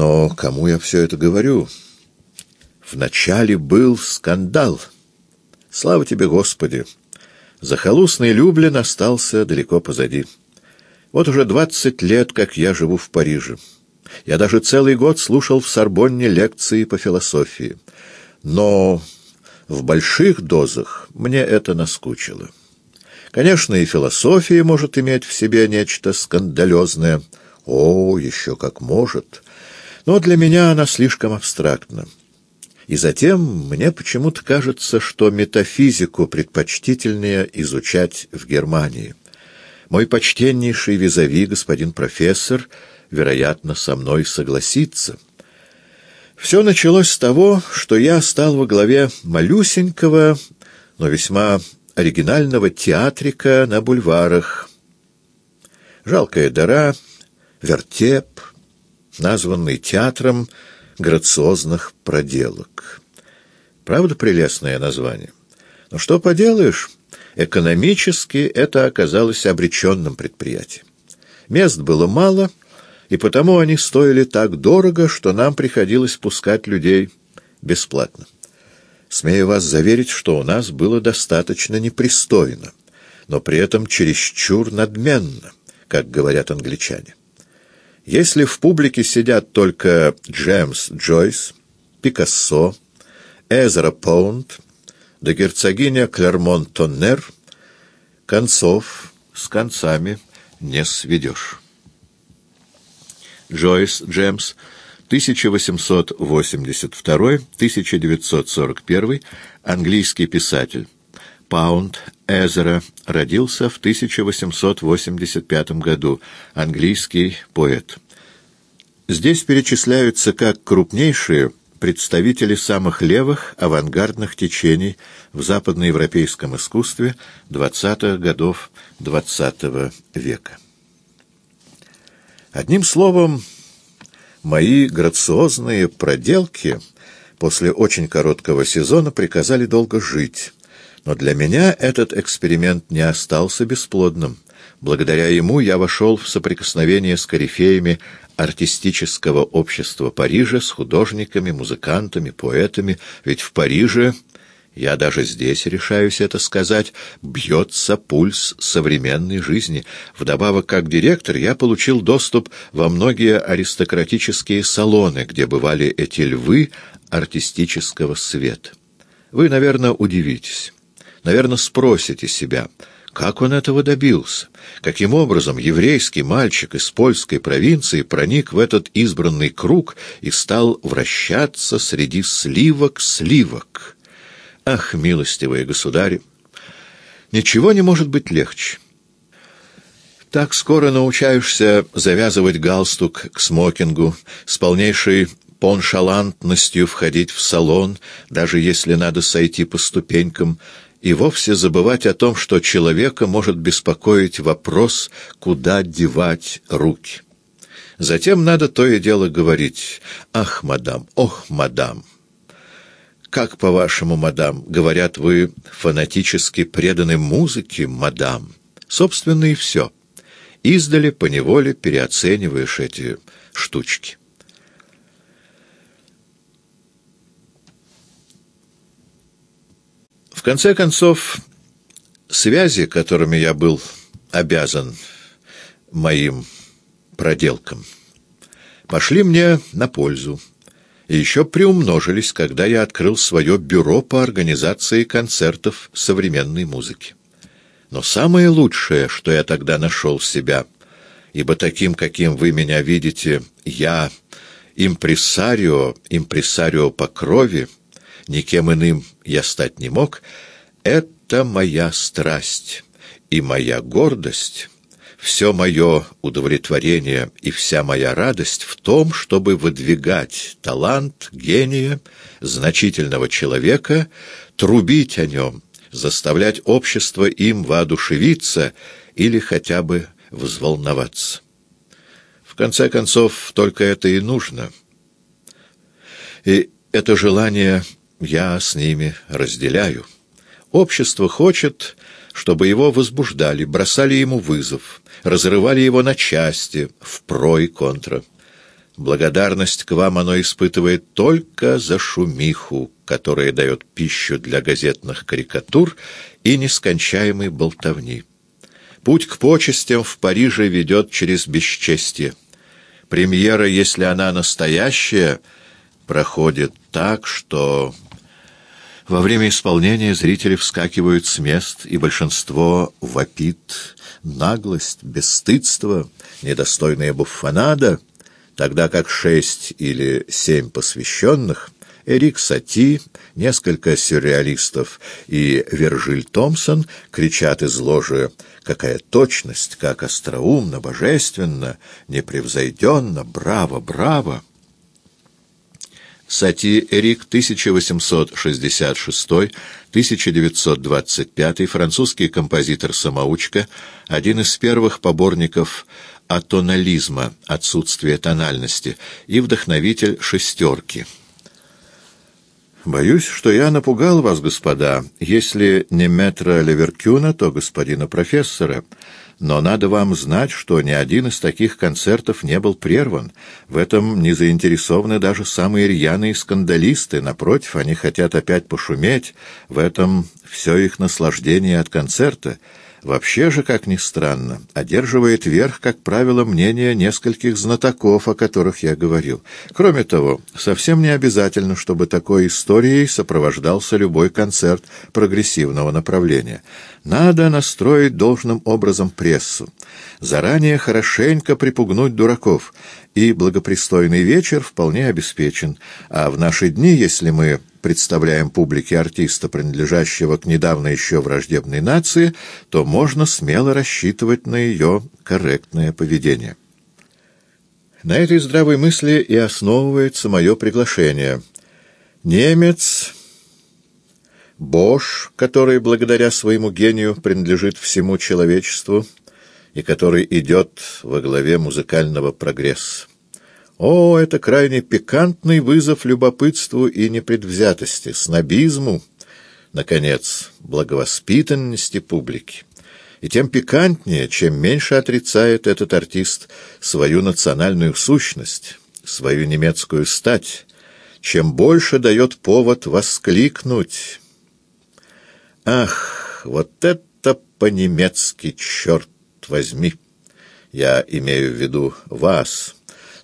Но кому я все это говорю? Вначале был скандал. Слава тебе, Господи! Захолустный Люблин остался далеко позади. Вот уже двадцать лет, как я живу в Париже. Я даже целый год слушал в Сорбонне лекции по философии. Но в больших дозах мне это наскучило. Конечно, и философия может иметь в себе нечто скандалезное. О, еще как может. Но для меня она слишком абстрактна. И затем мне почему-то кажется, что метафизику предпочтительнее изучать в Германии. Мой почтеннейший визави, господин профессор, вероятно, со мной согласится. Все началось с того, что я стал во главе малюсенького, но весьма оригинального театрика на бульварах. Жалкая дыра, вертеп, названный театром грациозных проделок. Правда, прелестное название? Но что поделаешь, экономически это оказалось обреченным предприятием. Мест было мало, и потому они стоили так дорого, что нам приходилось пускать людей бесплатно. Смею вас заверить, что у нас было достаточно непристойно, но при этом чересчур надменно, как говорят англичане. Если в публике сидят только Джеймс Джойс, Пикассо, Эзра Паунд, да герцогиня Клермон-Тоннер, концов с концами не сведешь. Джойс Джеймс 1882-1941, английский писатель. Паунд Эзера родился в 1885 году, английский поэт. Здесь перечисляются как крупнейшие представители самых левых авангардных течений в западноевропейском искусстве 20-х годов XX -го века. Одним словом, Мои грациозные проделки после очень короткого сезона приказали долго жить. Но для меня этот эксперимент не остался бесплодным. Благодаря ему я вошел в соприкосновение с корифеями артистического общества Парижа, с художниками, музыкантами, поэтами, ведь в Париже я даже здесь, решаюсь это сказать, бьется пульс современной жизни. Вдобавок, как директор, я получил доступ во многие аристократические салоны, где бывали эти львы артистического света. Вы, наверное, удивитесь. Наверное, спросите себя, как он этого добился? Каким образом еврейский мальчик из польской провинции проник в этот избранный круг и стал вращаться среди сливок-сливок? Ах, милостивые государи! Ничего не может быть легче. Так скоро научаешься завязывать галстук к смокингу, с полнейшей поншалантностью входить в салон, даже если надо сойти по ступенькам, и вовсе забывать о том, что человека может беспокоить вопрос, куда девать руки. Затем надо то и дело говорить «Ах, мадам, ох, мадам!» «Как, по-вашему, мадам, говорят вы, фанатически преданы музыке, мадам?» Собственно, и все. Издали поневоле переоцениваешь эти штучки. В конце концов, связи, которыми я был обязан моим проделкам, пошли мне на пользу и еще приумножились, когда я открыл свое бюро по организации концертов современной музыки. Но самое лучшее, что я тогда нашел в себя, ибо таким, каким вы меня видите, я импресарио, импресарио по крови, никем иным я стать не мог, это моя страсть и моя гордость — все мое удовлетворение и вся моя радость в том, чтобы выдвигать талант, гения, значительного человека, трубить о нем, заставлять общество им воодушевиться или хотя бы взволноваться. В конце концов, только это и нужно. И это желание я с ними разделяю. Общество хочет, чтобы его возбуждали, бросали ему вызов, разрывали его на части, в про и контра. Благодарность к вам оно испытывает только за шумиху, которая дает пищу для газетных карикатур и нескончаемой болтовни. Путь к почестям в Париже ведет через бесчестие. Премьера, если она настоящая, проходит так, что во время исполнения зрители вскакивают с мест, и большинство вопит наглость, бесстыдство, недостойная буффонада, тогда как шесть или семь посвященных — Эрик Сати, несколько сюрреалистов и Вержиль Томпсон кричат из ложи «Какая точность! Как остроумно, божественно, непревзойденно! Браво, браво!» Сати Эрик, 1866-1925, французский композитор-самоучка, один из первых поборников атонализма, отсутствия тональности, и вдохновитель «шестерки». Боюсь, что я напугал вас, господа, если не метра Леверкюна, то господина профессора. Но надо вам знать, что ни один из таких концертов не был прерван. В этом не заинтересованы даже самые рьяные скандалисты. Напротив, они хотят опять пошуметь. В этом все их наслаждение от концерта. Вообще же, как ни странно, одерживает верх, как правило, мнение нескольких знатоков, о которых я говорил. Кроме того, совсем не обязательно, чтобы такой историей сопровождался любой концерт прогрессивного направления. Надо настроить должным образом прессу, заранее хорошенько припугнуть дураков, и благопристойный вечер вполне обеспечен. А в наши дни, если мы представляем публике артиста, принадлежащего к недавно еще враждебной нации, то можно смело рассчитывать на ее корректное поведение. На этой здравой мысли и основывается мое приглашение. Немец... Бош, который благодаря своему гению принадлежит всему человечеству и который идет во главе музыкального прогресса. О, это крайне пикантный вызов любопытству и непредвзятости, снобизму, наконец, благовоспитанности публики. И тем пикантнее, чем меньше отрицает этот артист свою национальную сущность, свою немецкую стать, чем больше дает повод воскликнуть. Ах, вот это по-немецки, черт возьми! Я имею в виду вас,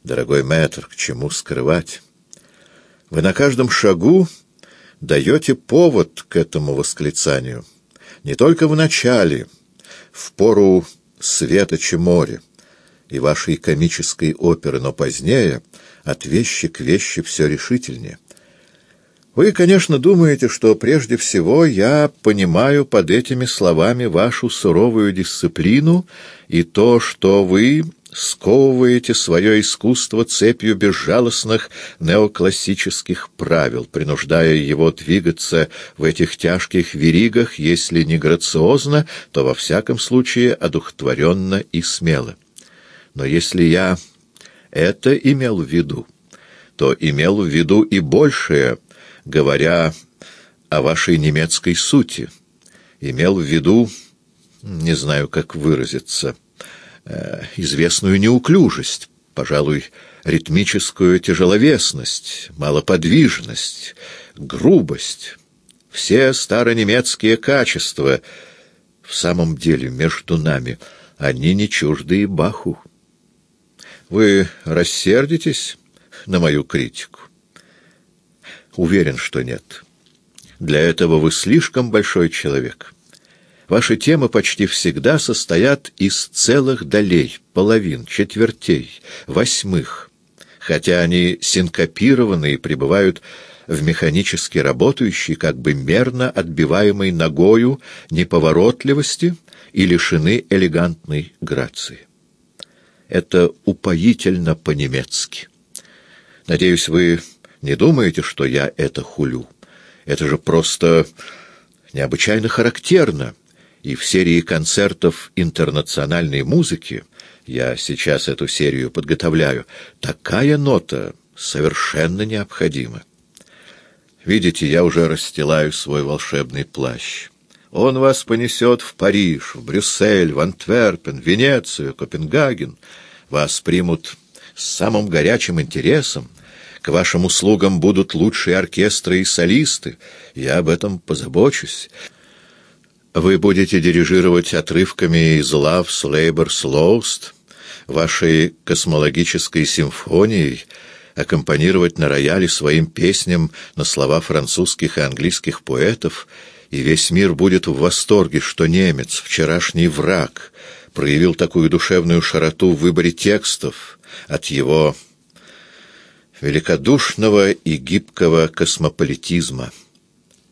Дорогой мэтр, к чему скрывать? Вы на каждом шагу даете повод к этому восклицанию. Не только в начале, в пору светоча моря и вашей комической оперы, но позднее от вещи к вещи все решительнее. Вы, конечно, думаете, что прежде всего я понимаю под этими словами вашу суровую дисциплину и то, что вы сковываете свое искусство цепью безжалостных неоклассических правил, принуждая его двигаться в этих тяжких веригах, если не грациозно, то во всяком случае одухотворенно и смело. Но если я это имел в виду, то имел в виду и большее, говоря о вашей немецкой сути, имел в виду, не знаю, как выразиться, — Э, известную неуклюжесть, пожалуй, ритмическую тяжеловесность, малоподвижность, грубость, все старонемецкие качества. В самом деле, между нами, они не чужды Баху. Вы рассердитесь на мою критику? Уверен, что нет. Для этого вы слишком большой человек. Ваши темы почти всегда состоят из целых долей, половин, четвертей, восьмых, хотя они синкопированы и пребывают в механически работающей, как бы мерно отбиваемой ногою неповоротливости и лишены элегантной грации. Это упоительно по-немецки. Надеюсь, вы не думаете, что я это хулю. Это же просто необычайно характерно и в серии концертов интернациональной музыки, я сейчас эту серию подготовляю, такая нота совершенно необходима. Видите, я уже расстилаю свой волшебный плащ. Он вас понесет в Париж, в Брюссель, в Антверпен, Венецию, Копенгаген. Вас примут с самым горячим интересом. К вашим услугам будут лучшие оркестры и солисты. Я об этом позабочусь. Вы будете дирижировать отрывками из «Love's Labour's Lost», вашей космологической симфонией, аккомпанировать на рояле своим песням на слова французских и английских поэтов, и весь мир будет в восторге, что немец, вчерашний враг, проявил такую душевную широту в выборе текстов от его великодушного и гибкого космополитизма.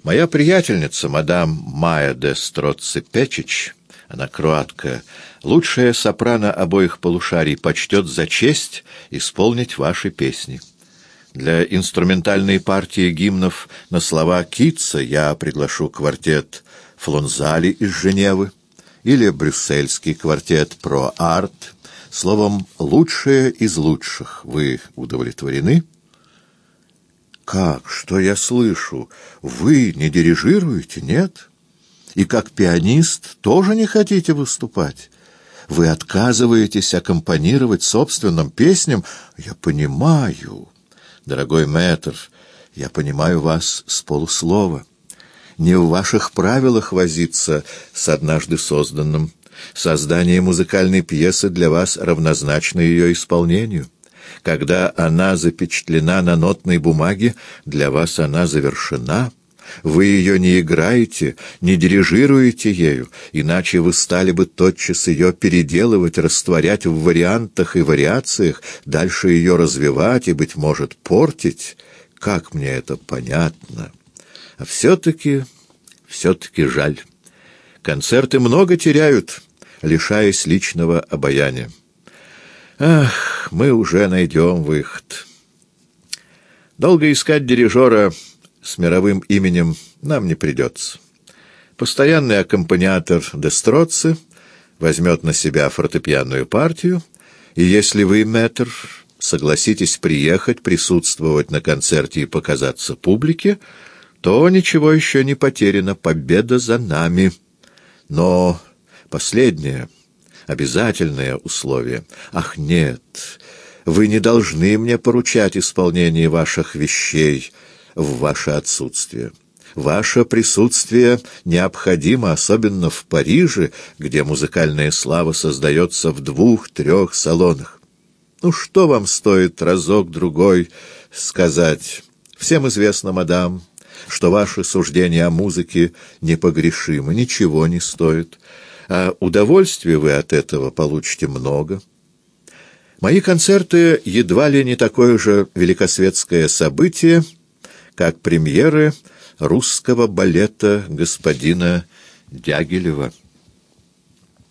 Моя приятельница, мадам Майя де Строцци-Печич, она круатка, лучшая сопрано обоих полушарий, почтет за честь исполнить ваши песни. Для инструментальной партии гимнов на слова Китца я приглашу квартет Флонзали из Женевы или брюссельский квартет «Про Арт». Словом, лучшее из лучших. Вы удовлетворены? Как? Что я слышу? Вы не дирижируете, нет? И как пианист тоже не хотите выступать? Вы отказываетесь аккомпанировать собственным песням? Я понимаю, дорогой мэтр, я понимаю вас с полуслова. Не в ваших правилах возиться с однажды созданным. Создание музыкальной пьесы для вас равнозначно ее исполнению. Когда она запечатлена на нотной бумаге, для вас она завершена — вы ее не играете, не дирижируете ею, иначе вы стали бы тотчас ее переделывать, растворять в вариантах и вариациях, дальше ее развивать и, быть может, портить. Как мне это понятно? А все-таки, все-таки жаль. Концерты много теряют, лишаясь личного обаяния. Ах, мы уже найдем выход. Долго искать дирижера с мировым именем нам не придется. Постоянный аккомпаниатор Дестроци возьмет на себя фортепианную партию, и если вы, мэтр, согласитесь приехать, присутствовать на концерте и показаться публике, то ничего еще не потеряно, победа за нами. Но последнее, обязательное условие. Ах, нет, вы не должны мне поручать исполнение ваших вещей — в ваше отсутствие. Ваше присутствие необходимо, особенно в Париже, где музыкальная слава создается в двух-трех салонах. Ну, что вам стоит разок-другой сказать? Всем известно, мадам, что ваши суждения о музыке непогрешимы, ничего не стоит, а удовольствия вы от этого получите много. Мои концерты едва ли не такое же великосветское событие — как премьеры русского балета господина Дягилева.